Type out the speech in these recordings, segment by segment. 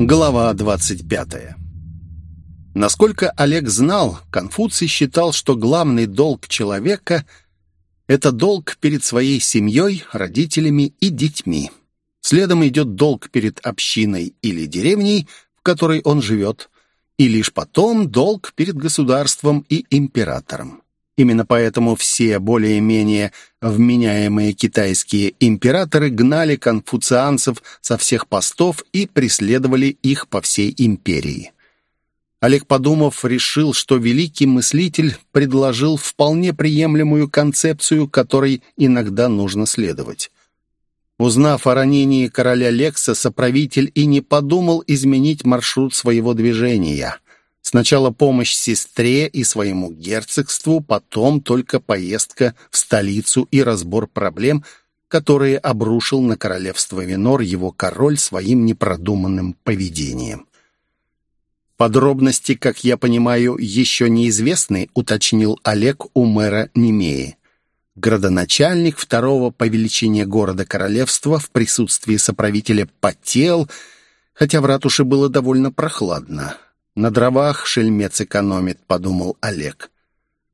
Глава 25. Насколько Олег знал, Конфуций считал, что главный долг человека – это долг перед своей семьей, родителями и детьми. Следом идет долг перед общиной или деревней, в которой он живет, и лишь потом долг перед государством и императором. Именно поэтому все более-менее вменяемые китайские императоры гнали конфуцианцев со всех постов и преследовали их по всей империи. Олег, подумав, решил, что великий мыслитель предложил вполне приемлемую концепцию, которой иногда нужно следовать. Узнав о ранении короля Лекса, соправитель и не подумал изменить маршрут своего движения – Сначала помощь сестре и своему герцогству, потом только поездка в столицу и разбор проблем, которые обрушил на королевство Винор его король своим непродуманным поведением. «Подробности, как я понимаю, еще неизвестны», уточнил Олег у мэра Немеи. Градоначальник второго по величине города королевства в присутствии соправителя потел, хотя в ратуше было довольно прохладно. На дровах шельмец экономит, подумал Олег.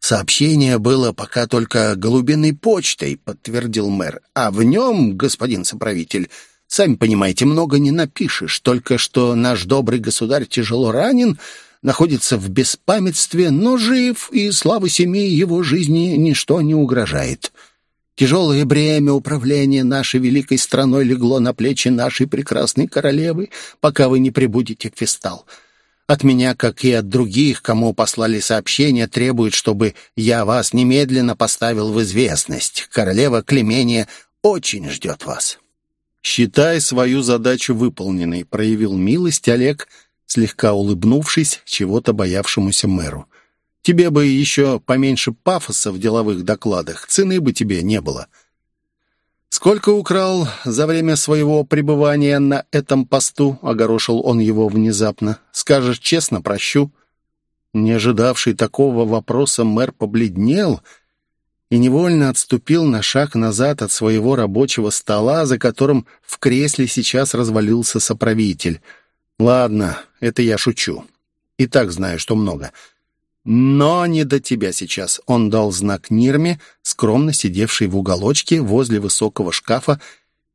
Сообщение было пока только голубиной почтой, подтвердил мэр. А в нем, господин соправитель, сами понимаете, много не напишешь. Только что наш добрый государь тяжело ранен, находится в беспамятстве, но жив, и славы семьи его жизни ничто не угрожает. Тяжелое бремя управления нашей великой страной легло на плечи нашей прекрасной королевы, пока вы не прибудете в Фестал. От меня, как и от других, кому послали сообщение, требуют, чтобы я вас немедленно поставил в известность. Королева Клемения очень ждет вас». «Считай свою задачу выполненной», — проявил милость Олег, слегка улыбнувшись чего-то боявшемуся мэру. «Тебе бы еще поменьше пафоса в деловых докладах, цены бы тебе не было». «Сколько украл за время своего пребывания на этом посту?» — огорошил он его внезапно. «Скажешь честно, прощу». Не ожидавший такого вопроса мэр побледнел и невольно отступил на шаг назад от своего рабочего стола, за которым в кресле сейчас развалился соправитель. «Ладно, это я шучу. И так знаю, что много. Но не до тебя сейчас. Он дал знак Нирме, скромно сидевшей в уголочке возле высокого шкафа,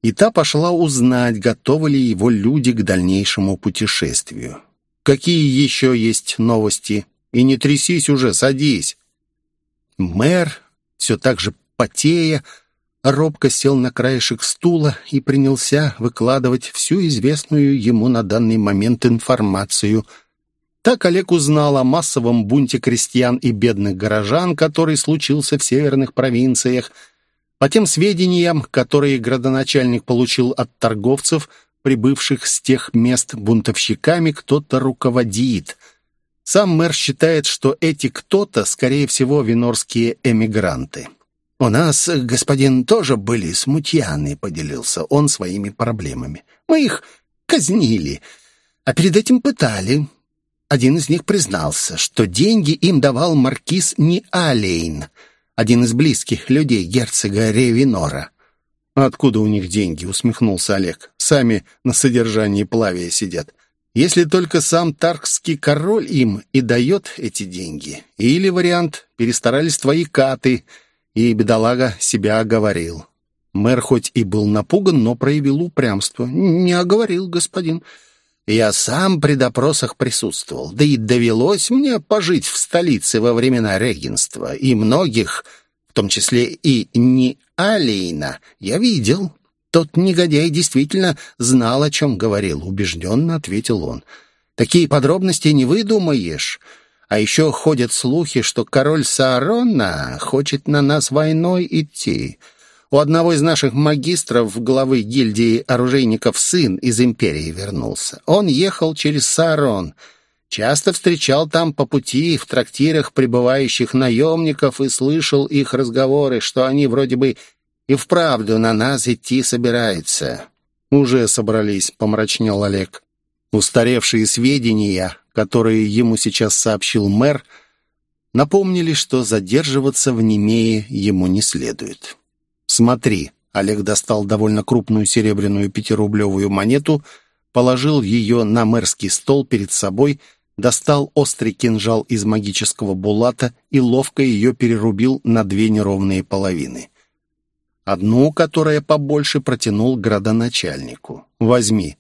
и та пошла узнать, готовы ли его люди к дальнейшему путешествию. «Какие еще есть новости? И не трясись уже, садись!» Мэр, все так же потея, робко сел на краешек стула и принялся выкладывать всю известную ему на данный момент информацию – так Олег узнал о массовом бунте крестьян и бедных горожан, который случился в северных провинциях. По тем сведениям, которые градоначальник получил от торговцев, прибывших с тех мест бунтовщиками, кто-то руководит. Сам мэр считает, что эти кто-то, скорее всего, винорские эмигранты. «У нас, господин, тоже были смутьяны», — поделился он своими проблемами. «Мы их казнили, а перед этим пытали. Один из них признался, что деньги им давал маркиз Ниалейн, один из близких людей герцога Ревинора. «Откуда у них деньги?» — усмехнулся Олег. «Сами на содержании плавия сидят. Если только сам таркский король им и дает эти деньги. Или вариант «перестарались твои каты», и бедолага себя оговорил. Мэр хоть и был напуган, но проявил упрямство. «Не оговорил, господин. Я сам при допросах присутствовал, да и довелось мне пожить в столице во времена регенства, и многих, в том числе и не Алейна, я видел. Тот негодяй действительно знал, о чем говорил, убежденно ответил он. Такие подробности не выдумаешь. А еще ходят слухи, что король Саарона хочет на нас войной идти. У одного из наших магистров, главы гильдии оружейников, сын из империи вернулся. Он ехал через Сарон. Часто встречал там по пути в трактирах прибывающих наемников и слышал их разговоры, что они вроде бы и вправду на нас идти собираются. «Уже собрались», — помрачнел Олег. Устаревшие сведения, которые ему сейчас сообщил мэр, напомнили, что задерживаться в Немее ему не следует. «Смотри». Олег достал довольно крупную серебряную пятирублевую монету, положил ее на мэрский стол перед собой, достал острый кинжал из магического булата и ловко ее перерубил на две неровные половины. Одну, которая побольше, протянул градоначальнику. «Возьми.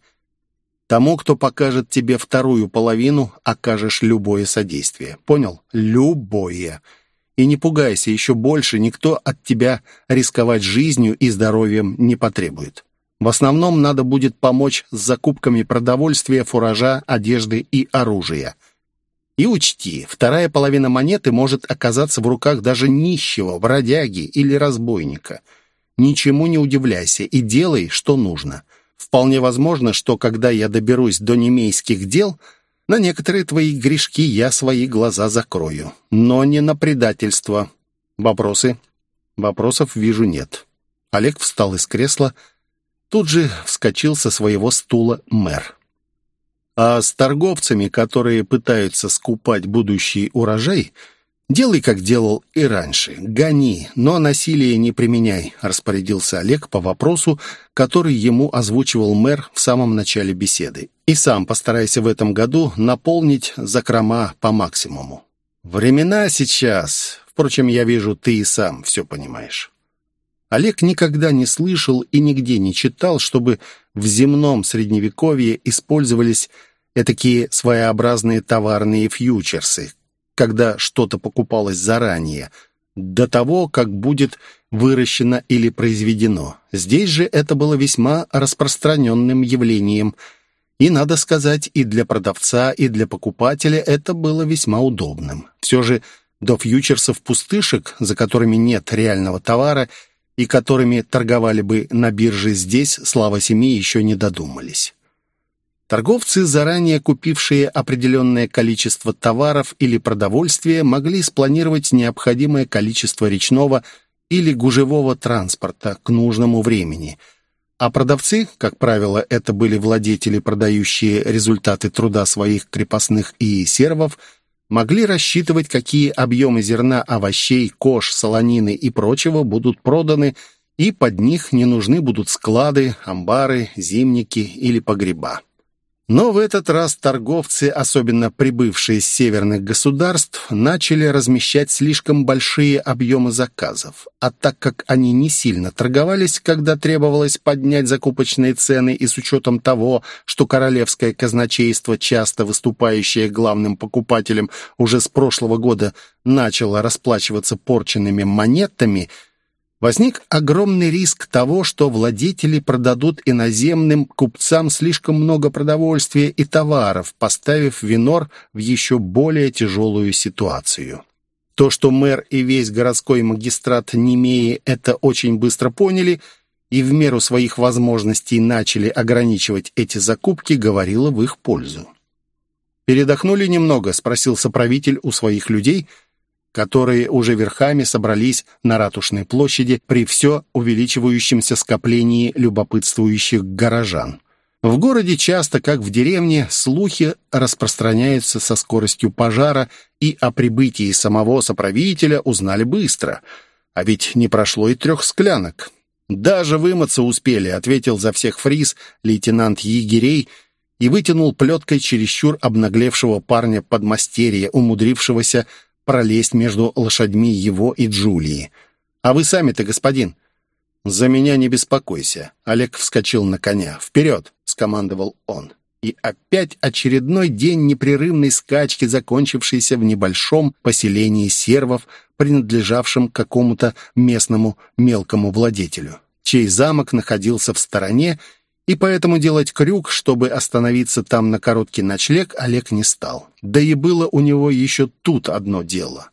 Тому, кто покажет тебе вторую половину, окажешь любое содействие. Понял? Любое. И не пугайся, еще больше никто от тебя рисковать жизнью и здоровьем не потребует. В основном надо будет помочь с закупками продовольствия, фуража, одежды и оружия. И учти, вторая половина монеты может оказаться в руках даже нищего, бродяги или разбойника. Ничему не удивляйся и делай, что нужно. Вполне возможно, что когда я доберусь до немейских дел, на некоторые твои грешки я свои глаза закрою. Но не на предательство. Вопросы? Вопросов вижу нет. Олег встал из кресла. Тут же вскочил со своего стула мэр. А с торговцами, которые пытаются скупать будущий урожай, «Делай, как делал и раньше. Гони, но насилие не применяй», — распорядился Олег по вопросу, который ему озвучивал мэр в самом начале беседы. «И сам постарайся в этом году наполнить закрома по максимуму». «Времена сейчас. Впрочем, я вижу, ты и сам все понимаешь». Олег никогда не слышал и нигде не читал, чтобы в земном средневековье использовались такие своеобразные товарные фьючерсы, когда что-то покупалось заранее, до того, как будет выращено или произведено. Здесь же это было весьма распространенным явлением, и, надо сказать, и для продавца, и для покупателя это было весьма удобным. Все же до фьючерсов-пустышек, за которыми нет реального товара и которыми торговали бы на бирже здесь, слава семьи еще не додумались. Торговцы, заранее купившие определенное количество товаров или продовольствия, могли спланировать необходимое количество речного или гужевого транспорта к нужному времени. А продавцы, как правило, это были владетели, продающие результаты труда своих крепостных и сервов, могли рассчитывать, какие объемы зерна, овощей, кож, солонины и прочего будут проданы, и под них не нужны будут склады, амбары, зимники или погреба. Но в этот раз торговцы, особенно прибывшие с северных государств, начали размещать слишком большие объемы заказов. А так как они не сильно торговались, когда требовалось поднять закупочные цены и с учетом того, что королевское казначейство, часто выступающее главным покупателем, уже с прошлого года начало расплачиваться порченными монетами – Возник огромный риск того, что владетели продадут иноземным купцам слишком много продовольствия и товаров, поставив Винор в еще более тяжелую ситуацию. То, что мэр и весь городской магистрат Немеи это очень быстро поняли и в меру своих возможностей начали ограничивать эти закупки, говорило в их пользу. «Передохнули немного?» — спросил соправитель у своих людей — которые уже верхами собрались на Ратушной площади при все увеличивающемся скоплении любопытствующих горожан. В городе часто, как в деревне, слухи распространяются со скоростью пожара, и о прибытии самого соправителя узнали быстро. А ведь не прошло и трех склянок. «Даже вымыться успели», — ответил за всех фриз лейтенант егерей и вытянул плеткой чересчур обнаглевшего парня подмастерья, умудрившегося пролезть между лошадьми его и Джулии. «А вы сами-то, господин?» «За меня не беспокойся». Олег вскочил на коня. «Вперед!» — скомандовал он. И опять очередной день непрерывной скачки, закончившийся в небольшом поселении сервов, принадлежавшем какому-то местному мелкому владетелю, чей замок находился в стороне и поэтому делать крюк, чтобы остановиться там на короткий ночлег, Олег не стал. Да и было у него еще тут одно дело.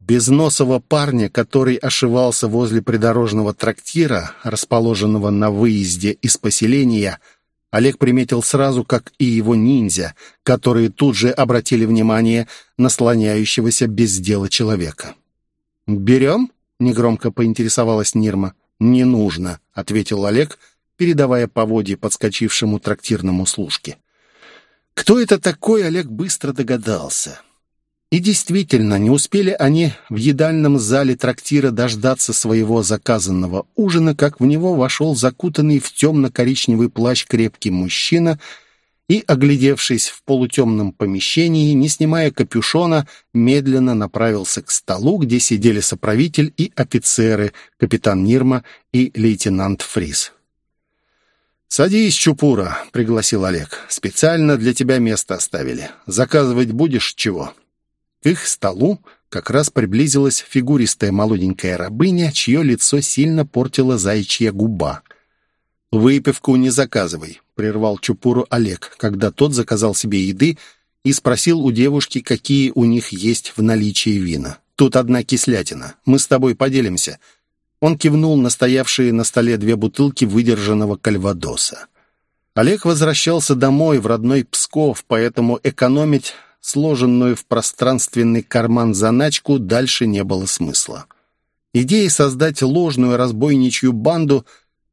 Безносого парня, который ошивался возле придорожного трактира, расположенного на выезде из поселения, Олег приметил сразу, как и его ниндзя, которые тут же обратили внимание на слоняющегося без дела человека. «Берем?» — негромко поинтересовалась Нирма. «Не нужно», — ответил Олег, — передавая поводье подскочившему трактирному служке. Кто это такой, Олег быстро догадался. И действительно, не успели они в едальном зале трактира дождаться своего заказанного ужина, как в него вошел закутанный в темно-коричневый плащ крепкий мужчина и, оглядевшись в полутемном помещении, не снимая капюшона, медленно направился к столу, где сидели соправитель и офицеры, капитан Нирма и лейтенант Фрис. «Садись, Чупура», — пригласил Олег. «Специально для тебя место оставили. Заказывать будешь чего?» К их столу как раз приблизилась фигуристая молоденькая рабыня, чье лицо сильно портила заячья губа. «Выпивку не заказывай», — прервал Чупуру Олег, когда тот заказал себе еды и спросил у девушки, какие у них есть в наличии вина. «Тут одна кислятина. Мы с тобой поделимся». Он кивнул на стоявшие на столе две бутылки выдержанного кальвадоса. Олег возвращался домой в родной Псков, поэтому экономить сложенную в пространственный карман заначку, дальше не было смысла. Идея создать ложную разбойничью банду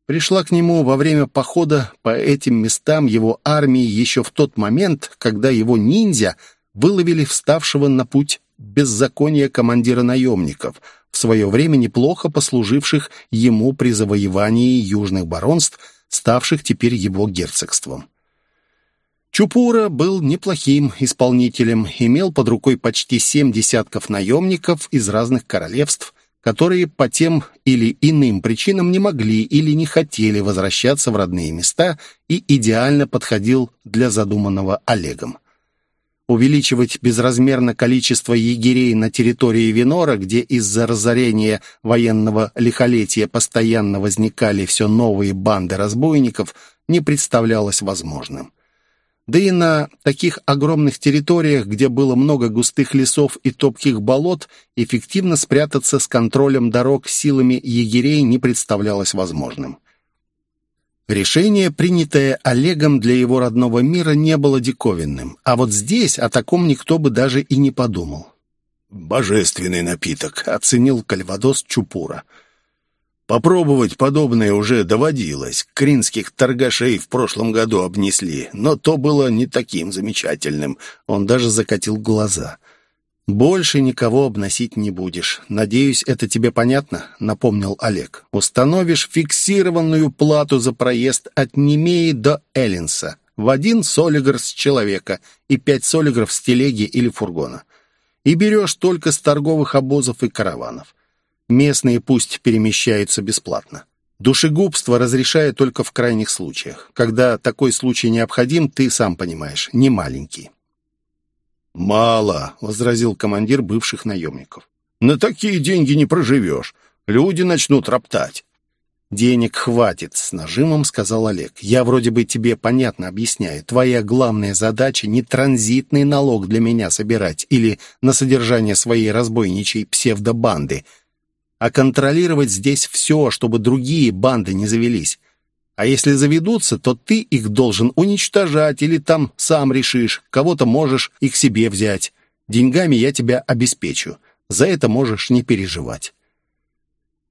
пришла к нему во время похода по этим местам его армии еще в тот момент, когда его ниндзя выловили вставшего на путь беззакония командира наемников, в свое время неплохо послуживших ему при завоевании южных баронств, ставших теперь его герцогством. Чупура был неплохим исполнителем, имел под рукой почти семь десятков наемников из разных королевств, которые по тем или иным причинам не могли или не хотели возвращаться в родные места и идеально подходил для задуманного Олегом. Увеличивать безразмерно количество егерей на территории Винора, где из-за разорения военного лихолетия постоянно возникали все новые банды разбойников, не представлялось возможным. Да и на таких огромных территориях, где было много густых лесов и топких болот, эффективно спрятаться с контролем дорог силами егерей не представлялось возможным. Решение, принятое Олегом для его родного мира, не было диковинным, а вот здесь о таком никто бы даже и не подумал. «Божественный напиток», — оценил Кальвадос Чупура. Попробовать подобное уже доводилось. Кринских торгашей в прошлом году обнесли, но то было не таким замечательным. Он даже закатил глаза. «Больше никого обносить не будешь. Надеюсь, это тебе понятно?» — напомнил Олег. «Установишь фиксированную плату за проезд от Немеи до Эллинса в один солигр с человека и пять солигров с телеги или фургона. И берешь только с торговых обозов и караванов. Местные пусть перемещаются бесплатно. Душегубство разрешаю только в крайних случаях. Когда такой случай необходим, ты сам понимаешь, не маленький. «Мало», — возразил командир бывших наемников. «На такие деньги не проживешь. Люди начнут роптать». «Денег хватит», — с нажимом сказал Олег. «Я вроде бы тебе понятно объясняю. Твоя главная задача не транзитный налог для меня собирать или на содержание своей разбойничьей псевдобанды, а контролировать здесь все, чтобы другие банды не завелись. А если заведутся, то ты их должен уничтожать или там сам решишь, кого-то можешь и к себе взять. Деньгами я тебя обеспечу. За это можешь не переживать.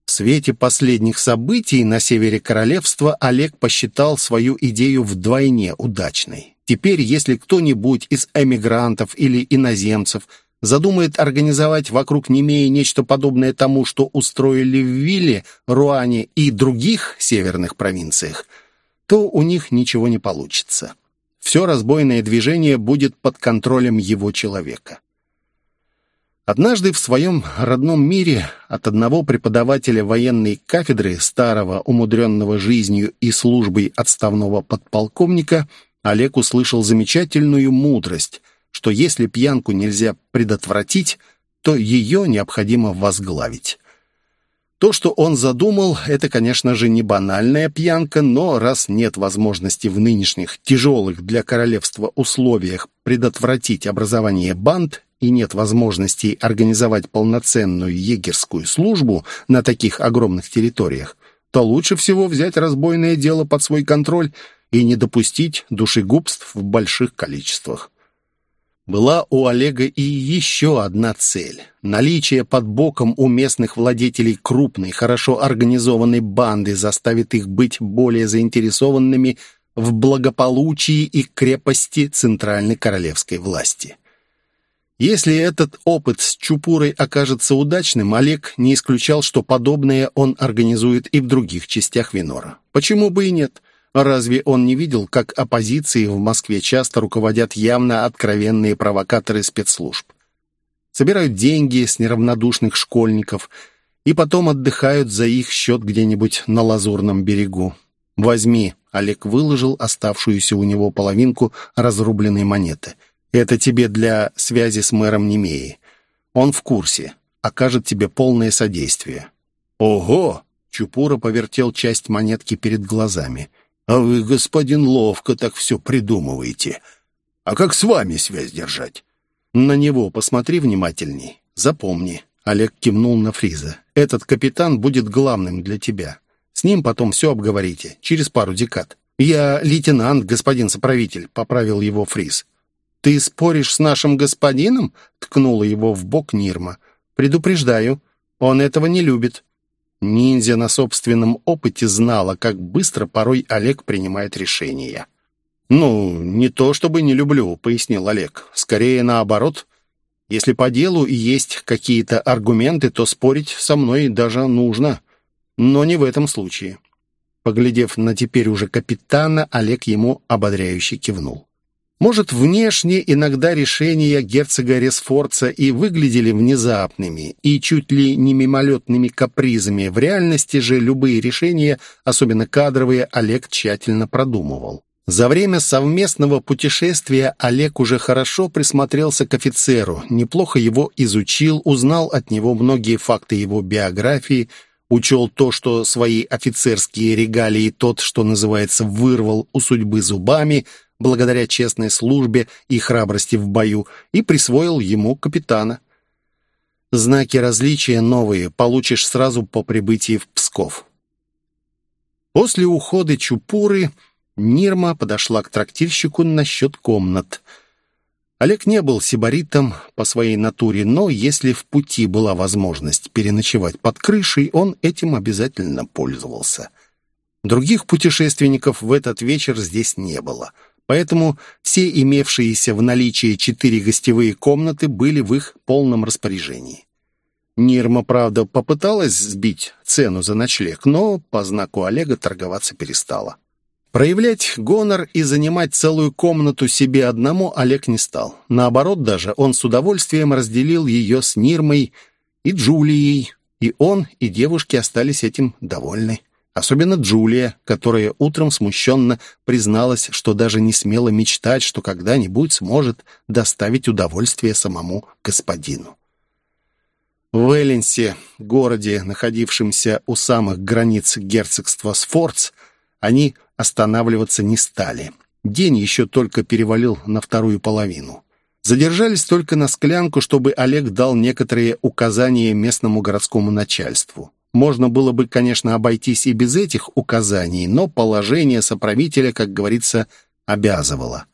В свете последних событий на севере королевства Олег посчитал свою идею вдвойне удачной. Теперь, если кто-нибудь из эмигрантов или иноземцев – задумает организовать вокруг Немеи нечто подобное тому, что устроили в Вилле, Руане и других северных провинциях, то у них ничего не получится. Все разбойное движение будет под контролем его человека. Однажды в своем родном мире от одного преподавателя военной кафедры, старого, умудренного жизнью и службой отставного подполковника, Олег услышал замечательную мудрость – что если пьянку нельзя предотвратить, то ее необходимо возглавить. То, что он задумал, это, конечно же, не банальная пьянка, но раз нет возможности в нынешних тяжелых для королевства условиях предотвратить образование банд и нет возможности организовать полноценную егерскую службу на таких огромных территориях, то лучше всего взять разбойное дело под свой контроль и не допустить душегубств в больших количествах. Была у Олега и еще одна цель. Наличие под боком у местных владетелей крупной, хорошо организованной банды заставит их быть более заинтересованными в благополучии и крепости центральной королевской власти. Если этот опыт с Чупурой окажется удачным, Олег не исключал, что подобное он организует и в других частях Винора. Почему бы и нет? Разве он не видел, как оппозиции в Москве часто руководят явно откровенные провокаторы спецслужб? Собирают деньги с неравнодушных школьников и потом отдыхают за их счет где-нибудь на Лазурном берегу. «Возьми», — Олег выложил оставшуюся у него половинку разрубленной монеты. «Это тебе для связи с мэром Немеи. Он в курсе, окажет тебе полное содействие». «Ого!» — Чупура повертел часть монетки перед глазами. «А вы, господин, ловко так все придумываете. А как с вами связь держать?» «На него посмотри внимательней. Запомни». Олег кивнул на Фриза. «Этот капитан будет главным для тебя. С ним потом все обговорите, через пару декад». «Я лейтенант, господин соправитель», — поправил его Фриз. «Ты споришь с нашим господином?» — ткнула его в бок Нирма. «Предупреждаю, он этого не любит». Ниндзя на собственном опыте знала, как быстро порой Олег принимает решения. «Ну, не то чтобы не люблю», — пояснил Олег. «Скорее наоборот. Если по делу есть какие-то аргументы, то спорить со мной даже нужно. Но не в этом случае». Поглядев на теперь уже капитана, Олег ему ободряюще кивнул. Может, внешне иногда решения герцога Ресфорца и выглядели внезапными и чуть ли не мимолетными капризами, в реальности же любые решения, особенно кадровые, Олег тщательно продумывал. За время совместного путешествия Олег уже хорошо присмотрелся к офицеру, неплохо его изучил, узнал от него многие факты его биографии, учел то, что свои офицерские регалии тот, что называется, вырвал у судьбы зубами, благодаря честной службе и храбрости в бою, и присвоил ему капитана. Знаки различия новые получишь сразу по прибытии в Псков. После ухода Чупуры Нирма подошла к трактирщику насчет комнат. Олег не был сибаритом по своей натуре, но если в пути была возможность переночевать под крышей, он этим обязательно пользовался. Других путешественников в этот вечер здесь не было, поэтому все имевшиеся в наличии четыре гостевые комнаты были в их полном распоряжении. Нирма, правда, попыталась сбить цену за ночлег, но по знаку Олега торговаться перестала. Проявлять гонор и занимать целую комнату себе одному Олег не стал. Наоборот даже, он с удовольствием разделил ее с Нирмой и Джулией, и он, и девушки остались этим довольны. Особенно Джулия, которая утром смущенно призналась, что даже не смела мечтать, что когда-нибудь сможет доставить удовольствие самому господину. В Элленсе, городе, находившемся у самых границ герцогства Сфорц, они останавливаться не стали. День еще только перевалил на вторую половину. Задержались только на склянку, чтобы Олег дал некоторые указания местному городскому начальству. Можно было бы, конечно, обойтись и без этих указаний, но положение соправителя, как говорится, обязывало.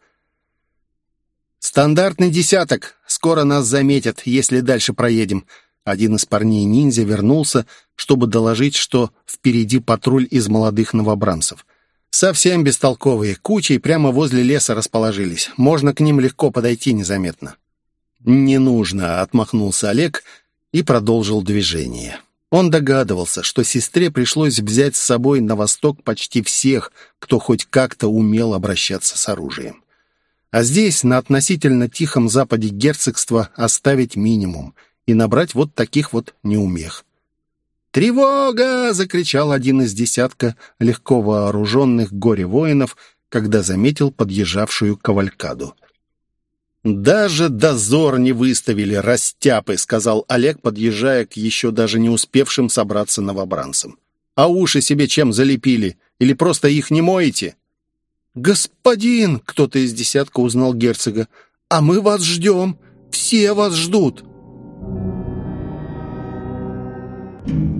«Стандартный десяток. Скоро нас заметят, если дальше проедем». Один из парней-ниндзя вернулся, чтобы доложить, что впереди патруль из молодых новобранцев. Совсем бестолковые, кучей прямо возле леса расположились. Можно к ним легко подойти незаметно. «Не нужно», — отмахнулся Олег и продолжил движение. Он догадывался, что сестре пришлось взять с собой на восток почти всех, кто хоть как-то умел обращаться с оружием. А здесь, на относительно тихом западе герцогства, оставить минимум и набрать вот таких вот неумех. «Тревога!» — закричал один из десятка легко вооруженных горе-воинов, когда заметил подъезжавшую кавалькаду. «Даже дозор не выставили, растяпы», — сказал Олег, подъезжая к еще даже не успевшим собраться новобранцам. «А уши себе чем залепили? Или просто их не моете?» «Господин!» — кто-то из десятка узнал герцога. «А мы вас ждем! Все вас ждут!» Thank you.